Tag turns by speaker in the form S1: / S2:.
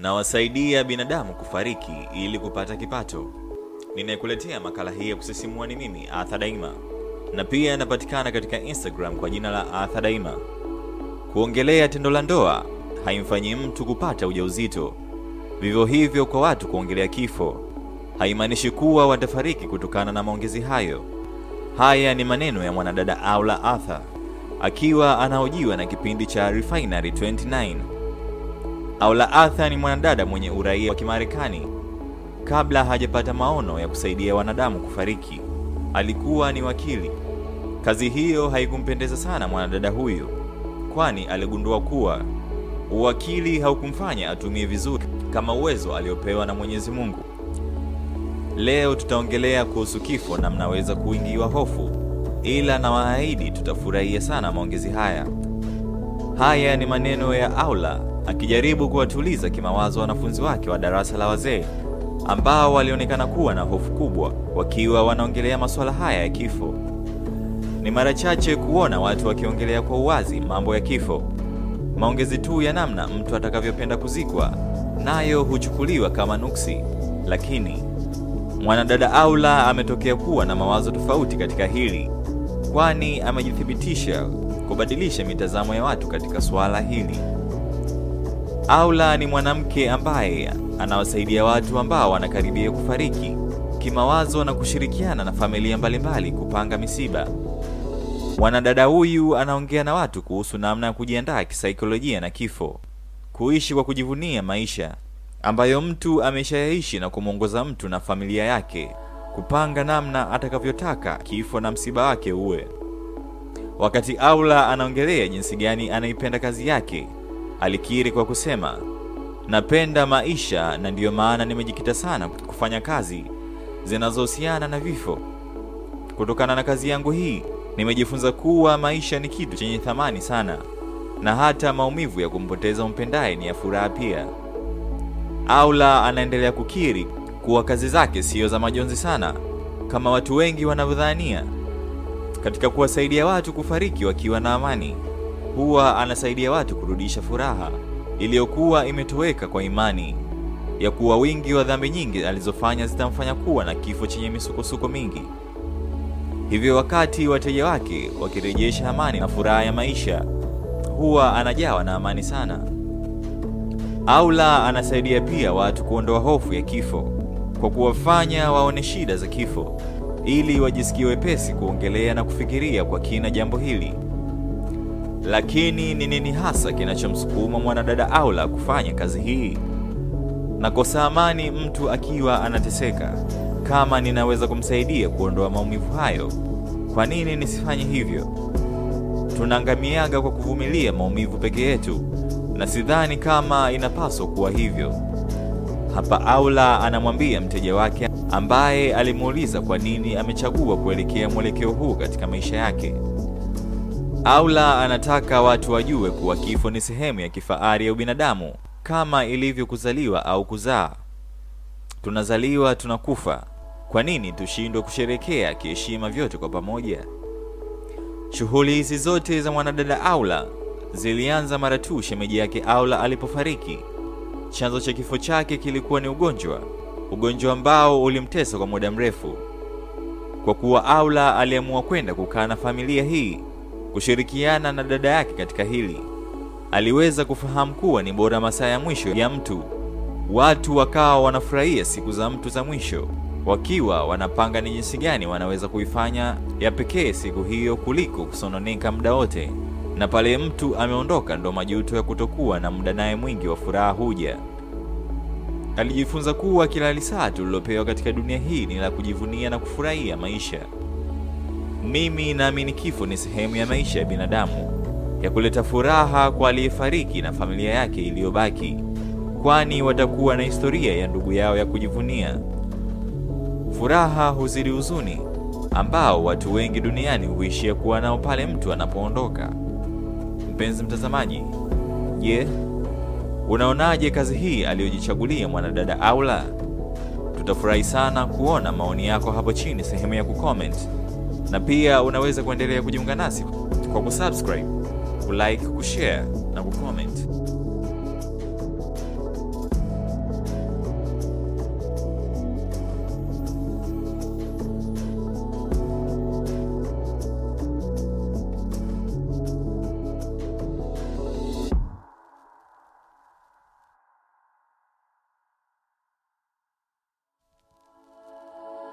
S1: na wasaidia binadamu kufariki ili kupata kipato. Ninayekuletea makala hii ya kusisimua ni mimi Arthur Daima, na pia napatikana katika Instagram kwa jina la Arthur Daima. Kuongelea tendo la ndoa haimfanyi mtu kupata ujauzito. Vivyo hivyo kwa watu kuongelea kifo haimaanishi kuwa watafariki kutokana na maongezi hayo. Haya ni maneno ya mwanadada Aula Arthur akiwa anahojiwa na kipindi cha Refinery 29. Aula Arthur ni mwanadada mwenye uraia wa Kimarekani. Kabla hajapata maono ya kusaidia wanadamu kufariki, alikuwa ni wakili. Kazi hiyo haikumpendeza sana mwanadada huyu, kwani aligundua kuwa uwakili haukumfanya atumie vizuri kama uwezo aliopewa na Mwenyezi Mungu. Leo tutaongelea kuhusu kifo na mnaweza kuingiwa hofu, ila na waahidi tutafurahia sana maongezi haya. Haya ni maneno ya Aula akijaribu kuwatuliza kimawazo wanafunzi wake wa darasa la wazee ambao walionekana kuwa na hofu kubwa wakiwa wanaongelea masuala haya ya kifo. Ni mara chache kuona watu wakiongelea kwa uwazi mambo ya kifo. Maongezi tu ya namna mtu atakavyopenda kuzikwa nayo huchukuliwa kama nuksi, lakini mwanadada Aula ametokea kuwa na mawazo tofauti katika hili, kwani amejithibitisha kubadilisha mitazamo ya watu katika suala hili. Aula ni mwanamke ambaye anawasaidia watu ambao wanakaribia kufariki kimawazo na kushirikiana na familia mbalimbali kupanga misiba. Mwanadada huyu anaongea na watu kuhusu namna ya kujiandaa kisaikolojia na kifo, kuishi kwa kujivunia maisha ambayo mtu ameshayaishi na kumwongoza mtu na familia yake kupanga namna atakavyotaka kifo na msiba wake uwe. Wakati Aula anaongelea jinsi gani anaipenda kazi yake, alikiri kwa kusema, napenda maisha na ndiyo maana nimejikita sana kufanya kazi zinazohusiana na vifo. Kutokana na kazi yangu hii, nimejifunza kuwa maisha ni kitu chenye thamani sana, na hata maumivu ya kumpoteza umpendaye ni ya furaha pia. Aula anaendelea kukiri kuwa kazi zake siyo za majonzi sana kama watu wengi wanavyodhania. Katika kuwasaidia watu kufariki wakiwa na amani, huwa anasaidia watu kurudisha furaha iliyokuwa imetoweka kwa imani ya kuwa wingi wa dhambi nyingi alizofanya zitamfanya kuwa na kifo chenye misukosuko mingi. Hivyo wakati wateja wake wakirejesha amani na furaha ya maisha, huwa anajawa na amani sana. Aula anasaidia pia watu kuondoa hofu ya kifo kwa kuwafanya waone shida za kifo ili wajisikie wepesi kuongelea na kufikiria kwa kina jambo hili. Lakini ni nini hasa kinachomsukuma mwanadada Aula kufanya kazi hii? Nakosa amani mtu akiwa anateseka. Kama ninaweza kumsaidia kuondoa maumivu hayo, kwa nini nisifanye hivyo? Tunaangamiaga kwa kuvumilia maumivu peke yetu, na sidhani kama inapaswa kuwa hivyo. Hapa Aula anamwambia mteja wake ambaye alimuuliza kwa nini amechagua kuelekea mwelekeo huu katika maisha yake. Aula anataka watu wajue kuwa kifo ni sehemu ya kifahari ya ubinadamu kama ilivyo kuzaliwa au kuzaa. Tunazaliwa, tunakufa. Kwa nini tushindwe kusherekea kiheshima vyote kwa pamoja? Shughuli hizi zote za mwanadada Aula zilianza mara tu shemeji yake Aula alipofariki. Chanzo cha kifo chake kilikuwa ni ugonjwa, ugonjwa ambao ulimtesa kwa muda mrefu. Kwa kuwa Aula aliamua kwenda kukaa na familia hii, kushirikiana na dada yake katika hili, aliweza kufahamu kuwa ni bora masaa ya mwisho ya mtu. Watu wakawa wanafurahia siku za mtu za mwisho, wakiwa wanapanga ni jinsi gani wanaweza kuifanya ya pekee siku hiyo kuliko kusononeka muda wote na pale mtu ameondoka ndo majuto ya kutokuwa na muda naye mwingi wa furaha huja. Alijifunza kuwa kila lisaa tulilopewa katika dunia hii ni la kujivunia na kufurahia maisha. Mimi naamini kifo ni sehemu ya maisha ya binadamu ya kuleta furaha kwa aliyefariki na familia yake iliyobaki, kwani watakuwa na historia ya ndugu yao ya kujivunia. Furaha huzidi huzuni, ambao watu wengi duniani huishia kuwa nao pale mtu anapoondoka. Mpenzi mtazamaji, je, yeah, unaonaje kazi hii aliyojichagulia mwanadada Aula? Tutafurahi sana kuona maoni yako hapo chini sehemu ya kucomment, na pia unaweza kuendelea kujiunga nasi kwa kusubscribe, kulike, kushare na kucomment.